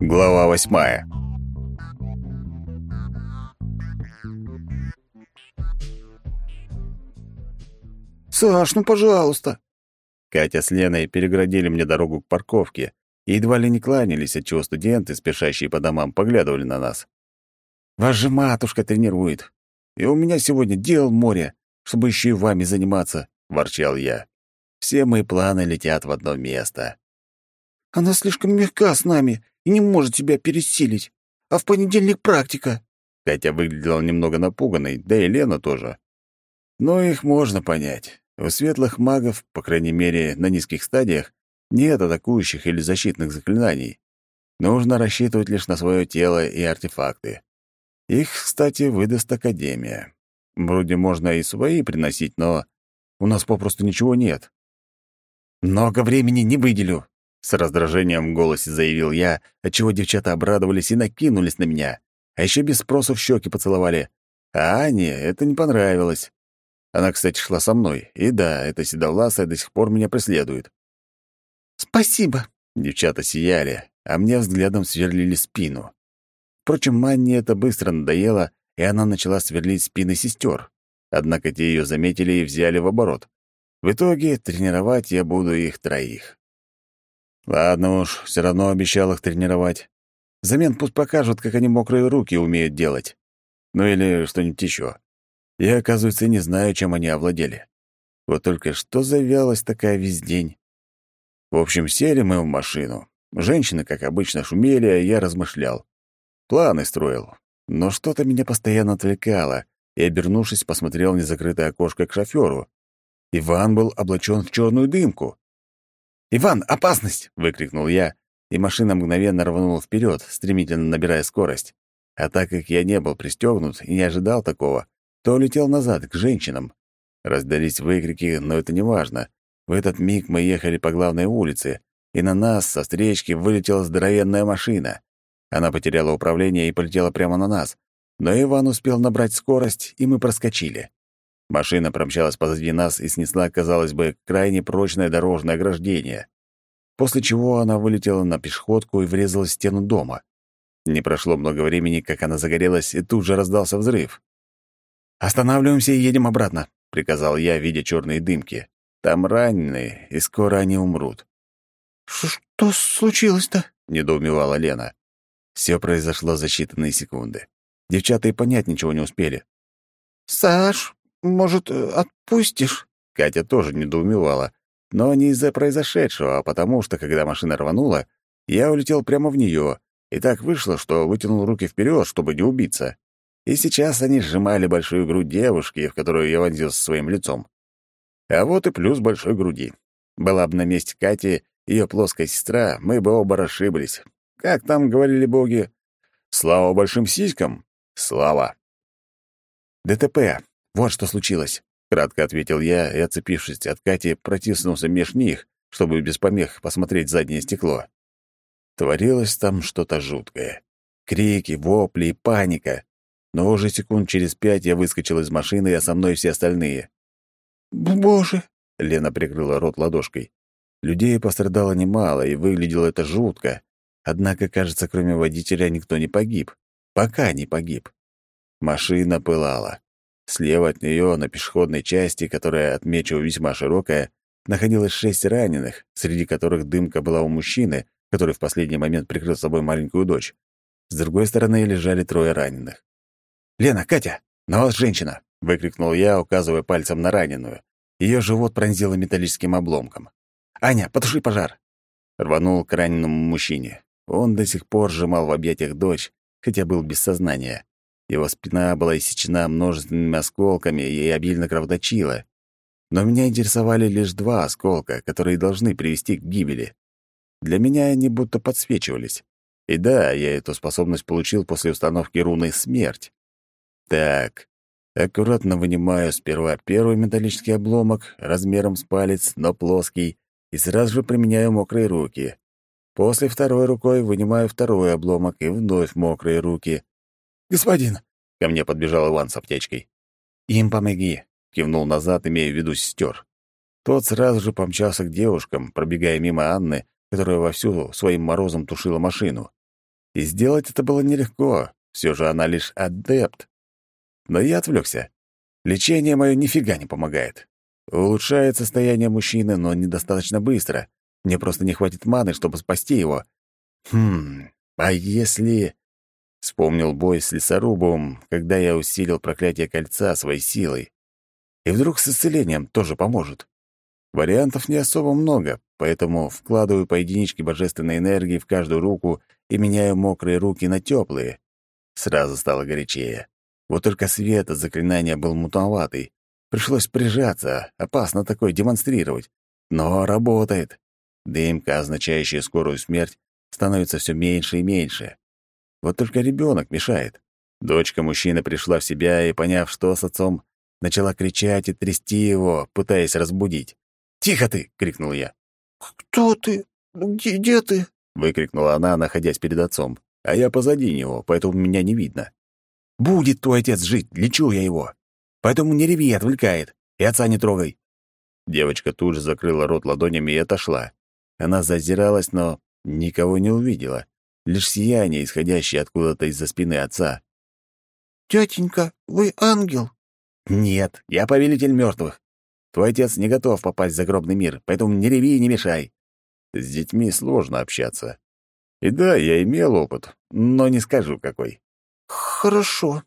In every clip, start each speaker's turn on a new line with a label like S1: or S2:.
S1: Глава восьмая.
S2: «Саш, ну пожалуйста!»
S1: Катя с Леной переградили мне дорогу к парковке и едва ли не кланялись, отчего студенты, спешащие по домам, поглядывали на нас. «Вас же матушка тренирует, и у меня сегодня дел море, чтобы еще и вами заниматься», — ворчал я. «Все мои планы летят в одно место».
S2: «Она слишком мягка с нами и не может тебя пересилить. А в понедельник практика».
S1: Катя выглядела немного напуганной, да и Лена тоже. Но их можно понять. У светлых магов, по крайней мере, на низких стадиях, нет атакующих или защитных заклинаний. Нужно рассчитывать лишь на свое тело и артефакты. Их, кстати, выдаст Академия. Вроде можно и свои приносить, но у нас попросту ничего нет. «Много времени не выделю», — с раздражением в голосе заявил я, отчего девчата обрадовались и накинулись на меня, а еще без спросу в щеки поцеловали. А Ане это не понравилось. Она, кстати, шла со мной, и да, эта седовласая до сих пор меня преследует.
S2: «Спасибо», —
S1: девчата сияли, а мне взглядом сверлили спину. Впрочем, Манне это быстро надоело, и она начала сверлить спины сестер. Однако те ее заметили и взяли в оборот. В итоге тренировать я буду их троих. Ладно уж, все равно обещал их тренировать. Взамен пусть покажут, как они мокрые руки умеют делать. Ну или что-нибудь еще. Я, оказывается, не знаю, чем они овладели. Вот только что за такая весь день. В общем, сели мы в машину. Женщины, как обычно, шумели, а я размышлял. Планы строил. Но что-то меня постоянно отвлекало, и, обернувшись, посмотрел в незакрытое окошко к шоферу. Иван был облачен в черную дымку. «Иван, опасность!» — выкрикнул я, и машина мгновенно рванула вперед, стремительно набирая скорость. А так как я не был пристегнут и не ожидал такого, то улетел назад, к женщинам. Раздались выкрики, но это не важно. В этот миг мы ехали по главной улице, и на нас со встречки вылетела здоровенная машина. Она потеряла управление и полетела прямо на нас. Но Иван успел набрать скорость, и мы проскочили. Машина промчалась позади нас и снесла, казалось бы, крайне прочное дорожное ограждение. После чего она вылетела на пешеходку и врезалась в стену дома. Не прошло много времени, как она загорелась, и тут же раздался взрыв. «Останавливаемся и едем обратно», — приказал я, видя черные дымки. Там раненые, и скоро они умрут.
S2: «Что случилось-то?»
S1: — недоумевала Лена. Все произошло за считанные секунды. Девчата и понять ничего не успели.
S2: «Саш, может, отпустишь?»
S1: Катя тоже недоумевала, но не из-за произошедшего, а потому что, когда машина рванула, я улетел прямо в нее, и так вышло, что вытянул руки вперед, чтобы не убиться. И сейчас они сжимали большую грудь девушки, в которую я вонзился своим лицом. А вот и плюс большой груди. Была бы на месте Кати ее плоская сестра, мы бы оба расшиблись. Как там говорили боги? Слава большим сиськам? Слава. ДТП. Вот что случилось. Кратко ответил я и, отцепившись от Кати, протиснулся меж них, чтобы без помех посмотреть заднее стекло. Творилось там что-то жуткое. Крики, вопли и паника. Но уже секунд через пять я выскочил из машины, а со мной все остальные.
S2: «Боже!»
S1: — Лена прикрыла рот ладошкой. Людей пострадало немало, и выглядело это жутко. Однако, кажется, кроме водителя никто не погиб. Пока не погиб. Машина пылала. Слева от нее, на пешеходной части, которая, отмечу, весьма широкая, находилось шесть раненых, среди которых дымка была у мужчины, который в последний момент прикрыл собой маленькую дочь. С другой стороны лежали трое раненых. «Лена, Катя, на вас женщина!» — выкрикнул я, указывая пальцем на раненую. Ее живот пронзило металлическим обломком. «Аня, потуши пожар!» Рванул к раненому мужчине. Он до сих пор сжимал в объятиях дочь, хотя был без сознания. Его спина была иссечена множественными осколками и обильно кровоточила. Но меня интересовали лишь два осколка, которые должны привести к гибели. Для меня они будто подсвечивались. И да, я эту способность получил после установки руны «Смерть». Так, аккуратно вынимаю сперва первый металлический обломок размером с палец, но плоский, и сразу же применяю мокрые руки. После второй рукой вынимаю второй обломок и вновь мокрые руки. «Господин!» — ко мне подбежал Иван с аптечкой. «Им помоги!» — кивнул назад, имея в виду сестер. Тот сразу же помчался к девушкам, пробегая мимо Анны, которая вовсю своим морозом тушила машину. И сделать это было нелегко, все же она лишь адепт. Но я отвлекся. Лечение мое нифига не помогает. Улучшает состояние мужчины, но недостаточно быстро. Мне просто не хватит маны, чтобы спасти его. Хм, а если... Вспомнил бой с лесорубом, когда я усилил проклятие кольца своей силой. И вдруг с исцелением тоже поможет. Вариантов не особо много, поэтому вкладываю по единичке божественной энергии в каждую руку и меняю мокрые руки на теплые. Сразу стало горячее. Вот только свет от заклинания был мутноватый. Пришлось прижаться, опасно такое демонстрировать. Но работает. Дымка, означающая скорую смерть, становится все меньше и меньше. Вот только ребенок мешает. Дочка мужчины пришла в себя и, поняв, что с отцом, начала кричать и трясти его, пытаясь разбудить. «Тихо ты!» — крикнул я.
S2: «Кто ты? Где, где ты?»
S1: — выкрикнула она, находясь перед отцом, а я позади него, поэтому меня не видно. «Будет твой отец жить, лечу я его. Поэтому не реви, отвлекает, и отца не трогай». Девочка тут же закрыла рот ладонями и отошла. Она зазиралась, но никого не увидела лишь сияние, исходящее откуда-то из-за спины отца.
S2: «Тетенька, вы ангел?»
S1: «Нет, я повелитель мертвых. Твой отец не готов попасть в загробный мир, поэтому не реви и не мешай. С детьми сложно общаться. И да, я имел опыт, но не скажу какой».
S2: «Хорошо».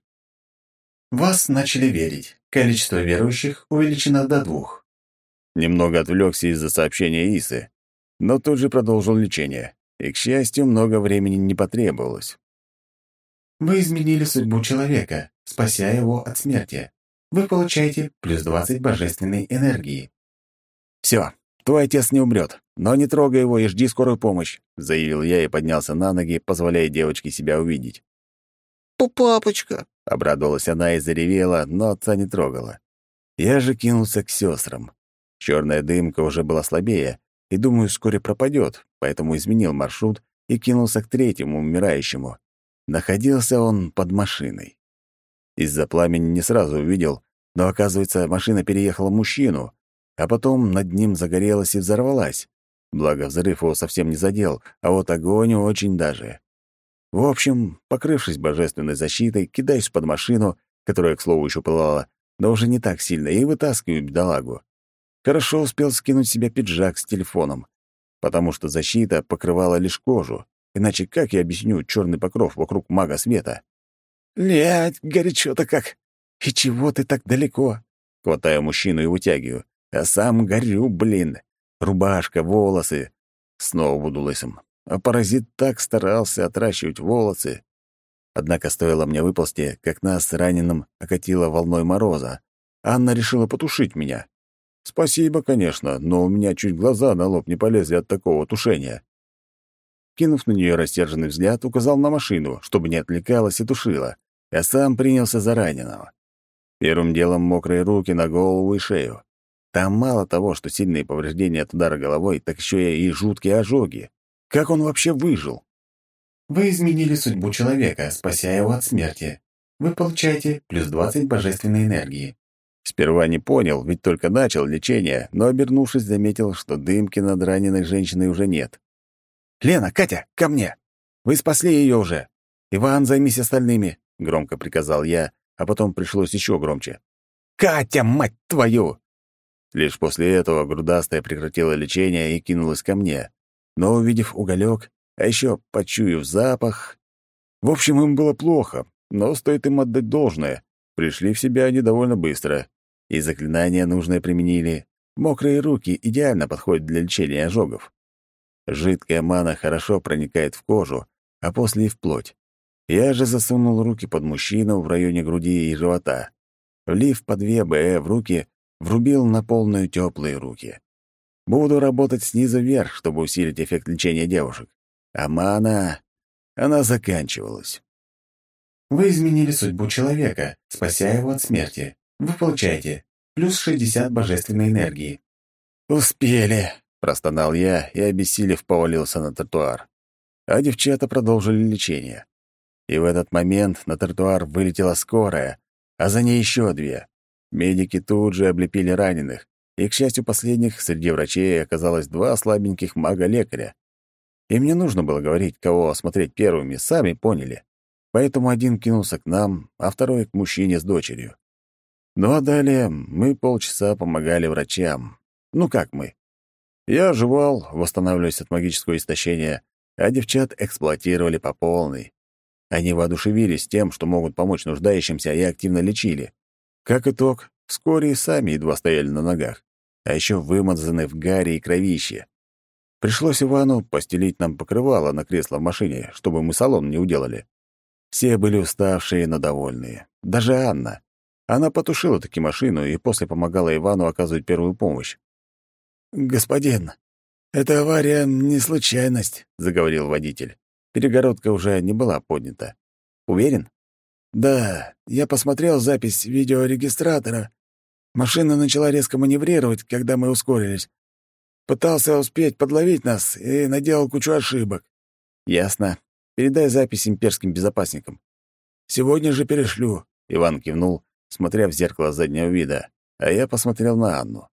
S3: Вас начали верить. Количество верующих увеличено до двух.
S1: Немного отвлекся из-за сообщения Исы, но тут же продолжил лечение и, к счастью, много времени не потребовалось.
S3: Вы изменили судьбу человека, спася его от смерти. Вы получаете плюс 20 божественной энергии.
S1: «Все, твой отец не умрет, но не трогай его и жди скорую помощь», — заявил я и поднялся на ноги, позволяя девочке себя увидеть.
S2: «Папочка!»
S1: — обрадовалась она и заревела, но отца не трогала. Я же кинулся к сестрам. Черная дымка уже была слабее, и, думаю, вскоре пропадет, поэтому изменил маршрут и кинулся к третьему умирающему. Находился он под машиной. Из-за пламени не сразу увидел, но, оказывается, машина переехала мужчину, а потом над ним загорелась и взорвалась. Благо, взрыв его совсем не задел, а вот огонь очень даже. В общем, покрывшись божественной защитой, кидаюсь под машину, которая, к слову, еще пылала, но уже не так сильно, и вытаскиваю бедолагу. Хорошо успел скинуть себе пиджак с телефоном, потому что защита покрывала лишь кожу, иначе как я объясню черный покров вокруг мага света? «Лядь, горячо-то как! И чего ты так далеко?» Хватаю мужчину и вытягиваю. А сам горю, блин. Рубашка, волосы. Снова буду лысым. А паразит так старался отращивать волосы. Однако стоило мне выползти, как нас с раненым окатило волной мороза. Анна решила потушить меня. Спасибо, конечно, но у меня чуть глаза на лоб не полезли от такого тушения. Кинув на нее рассерженный взгляд, указал на машину, чтобы не отвлекалась и тушила. Я сам принялся за раненого. Первым делом мокрые руки на голову и шею. Там мало того, что сильные повреждения от удара головой, так еще и жуткие ожоги. Как он вообще выжил?
S3: Вы изменили судьбу человека, спася его от смерти. Вы получаете плюс 20 божественной энергии.
S1: Сперва не понял, ведь только начал лечение, но, обернувшись, заметил, что дымки над раненой женщиной уже нет. «Лена, Катя, ко мне! Вы спасли ее уже! Иван, займись остальными!» — громко приказал я, а потом пришлось еще громче. «Катя, мать твою!» Лишь после этого грудастая прекратила лечение и кинулась ко мне. Но, увидев уголек, а еще почуяв запах... В общем, им было плохо, но стоит им отдать должное. Пришли в себя они довольно быстро, и заклинания нужное применили. Мокрые руки идеально подходят для лечения ожогов. Жидкая мана хорошо проникает в кожу, а после и в плоть. Я же засунул руки под мужчину в районе груди и живота. Влив по две БЭ в руки, врубил на полную теплые руки. Буду работать снизу вверх, чтобы усилить эффект лечения девушек. А мана... она заканчивалась.
S3: Вы изменили судьбу человека, спася его от смерти. Вы получаете плюс 60 божественной энергии.
S1: «Успели!» — простонал я и, обессилев, повалился на тротуар. А девчата продолжили лечение. И в этот момент на тротуар вылетела скорая, а за ней еще две. Медики тут же облепили раненых, и, к счастью последних, среди врачей оказалось два слабеньких мага-лекаря. Им не нужно было говорить, кого осмотреть первыми, сами поняли. Поэтому один кинулся к нам, а второй — к мужчине с дочерью. Ну а далее мы полчаса помогали врачам. Ну как мы? Я оживал, восстанавливаясь от магического истощения, а девчат эксплуатировали по полной. Они воодушевились тем, что могут помочь нуждающимся, и активно лечили. Как итог, вскоре и сами едва стояли на ногах, а еще вымазаны в гаре и кровище. Пришлось Ивану постелить нам покрывало на кресло в машине, чтобы мы салон не уделали. Все были уставшие, но довольные. Даже Анна. Она потушила таки машину и после помогала Ивану оказывать первую помощь.
S2: «Господин, эта авария не случайность», — заговорил водитель.
S1: Перегородка уже не была поднята. «Уверен?»
S2: «Да, я посмотрел запись видеорегистратора. Машина начала резко маневрировать, когда мы ускорились. Пытался успеть подловить нас и наделал кучу ошибок».
S1: «Ясно. Передай запись имперским безопасникам».
S2: «Сегодня же перешлю», —
S1: Иван кивнул, смотря в зеркало заднего вида, а я посмотрел на Анну.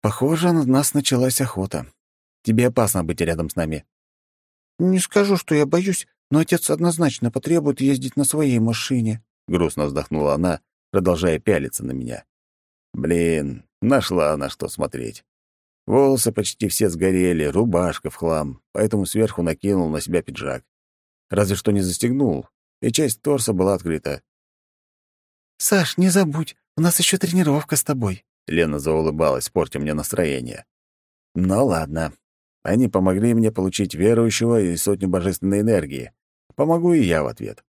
S3: «Похоже, на нас началась охота. Тебе опасно быть рядом с нами».
S2: «Не скажу, что я боюсь, но отец однозначно потребует ездить на своей машине», —
S1: грустно вздохнула она, продолжая пялиться на меня. «Блин, нашла на что смотреть. Волосы почти все сгорели, рубашка в хлам, поэтому сверху накинул на себя пиджак. Разве что не застегнул, и часть торса была открыта.
S2: «Саш, не забудь, у нас еще тренировка с тобой»,
S1: Лена заулыбалась, портя мне настроение. «Ну ладно. Они помогли мне получить верующего и сотню божественной энергии. Помогу и я в ответ.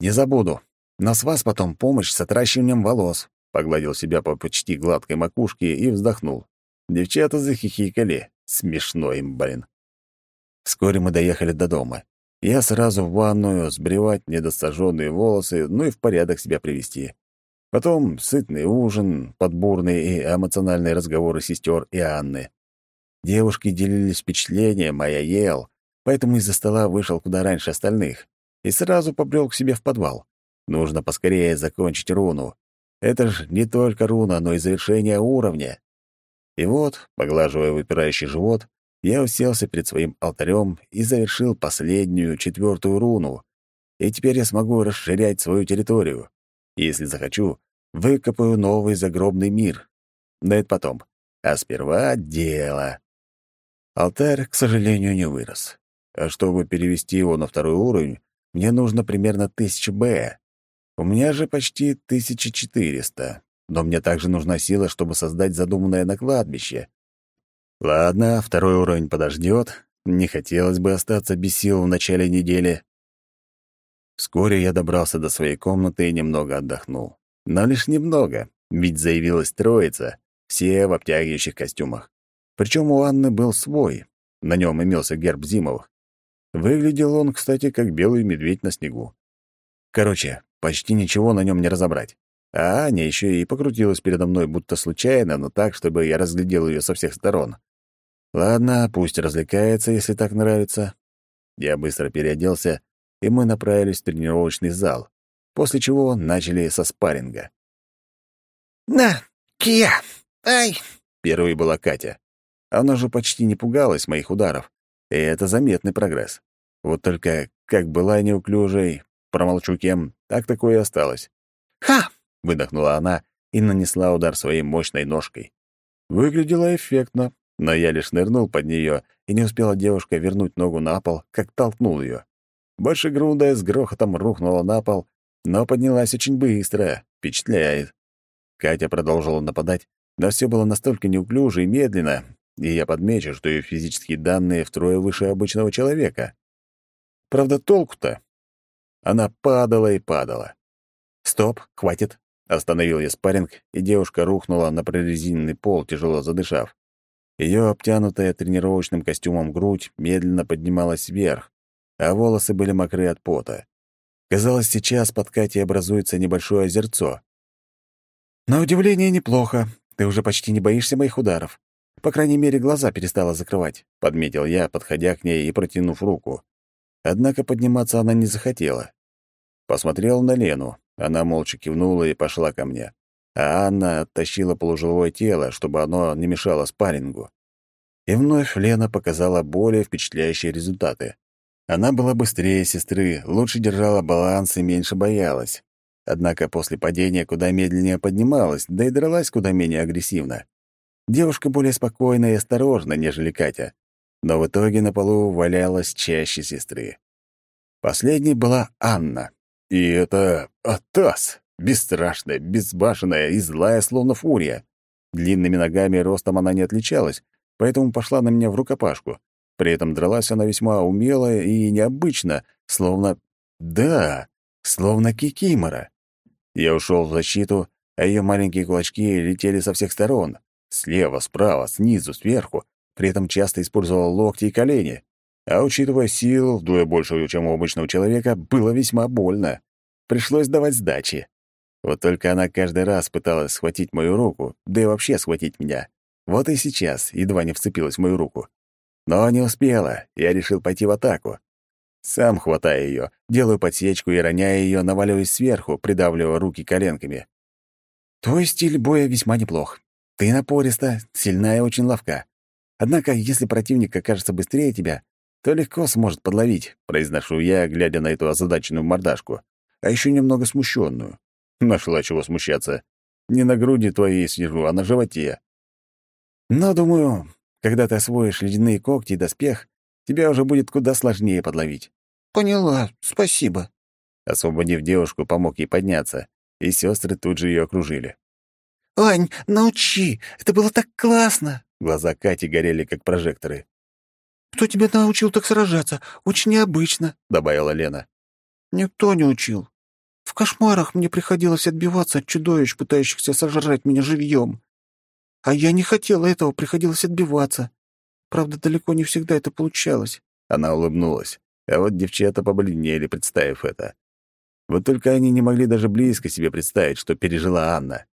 S1: Не забуду. Но с вас потом помощь с отращиванием волос», — погладил себя по почти гладкой макушке и вздохнул. Девчата захихикали. Смешно им, блин. Вскоре мы доехали до дома. Я сразу в ванную, сбривать недосаженные волосы, ну и в порядок себя привести. Потом сытный ужин, подбурные и эмоциональные разговоры сестер и Анны. Девушки делились впечатлением, а я ел, поэтому из-за стола вышел куда раньше остальных и сразу побрел к себе в подвал. Нужно поскорее закончить руну. Это ж не только руна, но и завершение уровня. И вот, поглаживая выпирающий живот, я уселся перед своим алтарем и завершил последнюю, четвертую руну. И теперь я смогу расширять свою территорию. Если захочу, выкопаю новый загробный мир. Но это потом. А сперва дело. Алтарь, к сожалению, не вырос. А чтобы перевести его на второй уровень, мне нужно примерно 1000 Б. У меня же почти 1400, но мне также нужна сила, чтобы создать задуманное на кладбище. Ладно, второй уровень подождет. Не хотелось бы остаться без сил в начале недели. Вскоре я добрался до своей комнаты и немного отдохнул. Но лишь немного, ведь заявилась троица, все в обтягивающих костюмах. Причем у Анны был свой, на нем имелся герб Зимовых. Выглядел он, кстати, как белый медведь на снегу. Короче, почти ничего на нем не разобрать. А Аня еще и покрутилась передо мной, будто случайно, но так, чтобы я разглядел ее со всех сторон. Ладно, пусть развлекается, если так нравится. Я быстро переоделся, и мы направились в тренировочный зал, после чего начали со спарринга.
S2: «На, Кия! Ай!»
S1: Первой была Катя. Она же почти не пугалась моих ударов, и это заметный прогресс. Вот только как была неуклюжей, промолчу кем, так такое и осталось.
S2: «Ха!»
S1: — выдохнула она и нанесла удар своей мощной ножкой. Выглядело эффектно, но я лишь нырнул под нее, и не успела девушка вернуть ногу на пол, как толкнул ее. Больше грудая с грохотом рухнула на пол, но поднялась очень быстро. Впечатляет. Катя продолжила нападать, но все было настолько неуклюже и медленно, и я подмечу, что ее физические данные втрое выше обычного человека. Правда, толку-то? Она падала и падала. «Стоп, хватит!» — остановил я спарринг, и девушка рухнула на прорезиненный пол, тяжело задышав. Ее обтянутая тренировочным костюмом грудь медленно поднималась вверх, а волосы были мокры от пота. Казалось, сейчас под Катей образуется небольшое озерцо. «На удивление неплохо. Ты уже почти не боишься моих ударов. По крайней мере, глаза перестала закрывать», — подметил я, подходя к ней и протянув руку. Однако подниматься она не захотела. Посмотрел на Лену. Она молча кивнула и пошла ко мне. А Анна оттащила полуживое тело, чтобы оно не мешало спаррингу. И вновь Лена показала более впечатляющие результаты. Она была быстрее сестры, лучше держала баланс и меньше боялась. Однако после падения куда медленнее поднималась, да и дралась куда менее агрессивно. Девушка более спокойна и осторожна, нежели Катя. Но в итоге на полу валялась чаще сестры. Последней была Анна. И это Атас, бесстрашная, безбашенная и злая, словно фурия. Длинными ногами и ростом она не отличалась, поэтому пошла на меня в рукопашку. При этом дралась она весьма умело и необычно, словно... Да, словно кикимора. Я ушел в защиту, а ее маленькие кулачки летели со всех сторон. Слева, справа, снизу, сверху. При этом часто использовал локти и колени. А учитывая силу, вдвое больше, чем у обычного человека, было весьма больно. Пришлось давать сдачи. Вот только она каждый раз пыталась схватить мою руку, да и вообще схватить меня. Вот и сейчас едва не вцепилась в мою руку. Но не успела, я решил пойти в атаку. Сам хватаю ее, делаю подсечку и роняя ее, наваливаюсь сверху, придавливая руки коленками. Твой стиль боя весьма неплох. Ты напориста, сильна и очень ловка. Однако, если противник окажется быстрее тебя, то легко сможет подловить, произношу я, глядя на эту озадаченную мордашку, а еще немного смущенную. Нашла чего смущаться. Не на груди твоей сижу, а на животе. Но, думаю, когда ты освоишь ледяные когти и доспех, тебя уже будет куда сложнее подловить».
S2: «Поняла, спасибо».
S1: Освободив девушку, помог ей подняться, и сестры тут же ее окружили.
S2: «Ань, научи! Это было так классно!»
S1: Глаза Кати горели, как прожекторы.
S2: «Кто тебя научил так сражаться? Очень необычно», — добавила Лена. «Никто не учил. В кошмарах мне приходилось отбиваться от чудовищ, пытающихся сожрать меня живьем. А я не хотела этого, приходилось отбиваться. Правда, далеко не всегда это получалось.
S1: Она улыбнулась, а вот девчата побледнели, представив это. Вот только они не могли даже близко себе представить, что пережила Анна.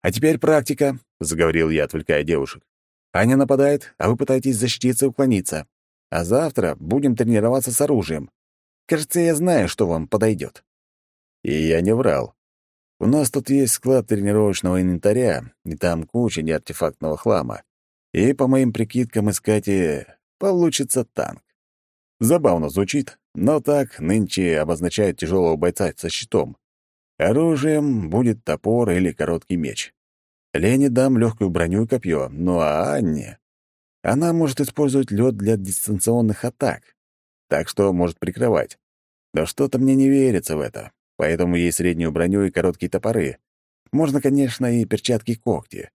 S1: «А теперь практика», — заговорил я, отвлекая девушек. «Аня нападает, а вы пытаетесь защититься и уклониться. А завтра будем тренироваться с оружием. Кажется, я знаю, что вам подойдет». И я не врал. У нас тут есть склад тренировочного инвентаря, и там куча неартефактного хлама. И, по моим прикидкам, искать и получится танк. Забавно звучит, но так нынче обозначают тяжелого бойца со щитом. Оружием будет топор или короткий меч. Лене дам легкую броню и копье, ну а Анне... Она может использовать лед для дистанционных атак, так что может прикрывать. Но что-то мне не верится в это поэтому ей среднюю броню и короткие топоры. Можно, конечно, и перчатки-когти.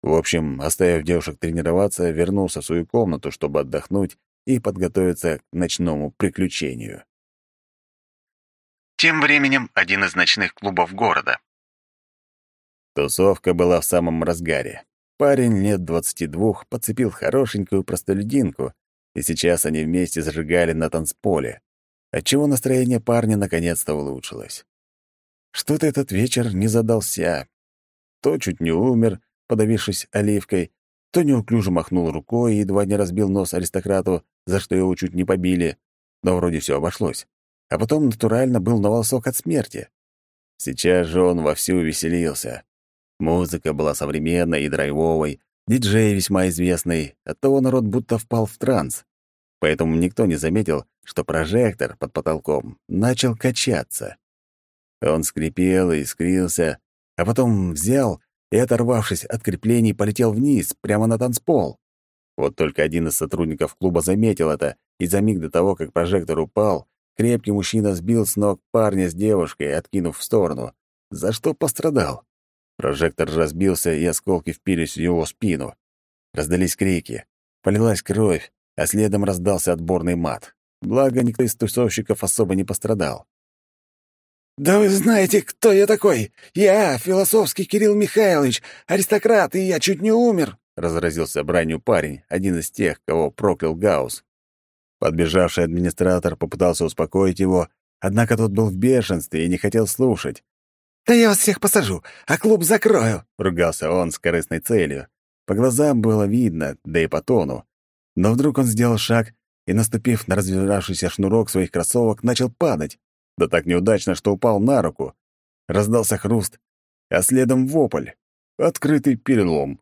S1: В общем, оставив девушек тренироваться, вернулся в свою комнату, чтобы отдохнуть и подготовиться к ночному приключению.
S3: Тем временем один из ночных клубов города.
S1: Тусовка была в самом разгаре. Парень лет двадцати двух подцепил хорошенькую простолюдинку, и сейчас они вместе зажигали на танцполе отчего настроение парня наконец-то улучшилось. Что-то этот вечер не задался. То чуть не умер, подавившись оливкой, то неуклюже махнул рукой и едва не разбил нос аристократу, за что его чуть не побили, но вроде все обошлось. А потом натурально был на волосок от смерти. Сейчас же он вовсю веселился. Музыка была современной и драйвовой, диджей весьма известный, оттого народ будто впал в транс. Поэтому никто не заметил, что прожектор под потолком начал качаться. Он скрипел и искрился, а потом взял и, оторвавшись от креплений, полетел вниз, прямо на танцпол. Вот только один из сотрудников клуба заметил это, и за миг до того, как прожектор упал, крепкий мужчина сбил с ног парня с девушкой, откинув в сторону, за что пострадал. Прожектор разбился, и осколки впились в его спину. Раздались крики. Полилась кровь, а следом раздался отборный мат. Благо, никто из тусовщиков особо не пострадал.
S2: «Да вы знаете, кто я такой? Я, философский Кирилл Михайлович, аристократ, и я чуть не умер!» — разразился бранью парень, один из тех, кого проклял Гаус.
S1: Подбежавший администратор попытался успокоить его, однако тот был в бешенстве и не хотел слушать.
S2: «Да я вас всех посажу, а клуб закрою!»
S1: — ругался он с корыстной целью. По глазам было видно, да и по тону. Но вдруг он сделал шаг и, наступив на развивавшийся шнурок своих кроссовок, начал падать. Да так неудачно, что упал на руку. Раздался хруст, а следом вопль. Открытый перелом.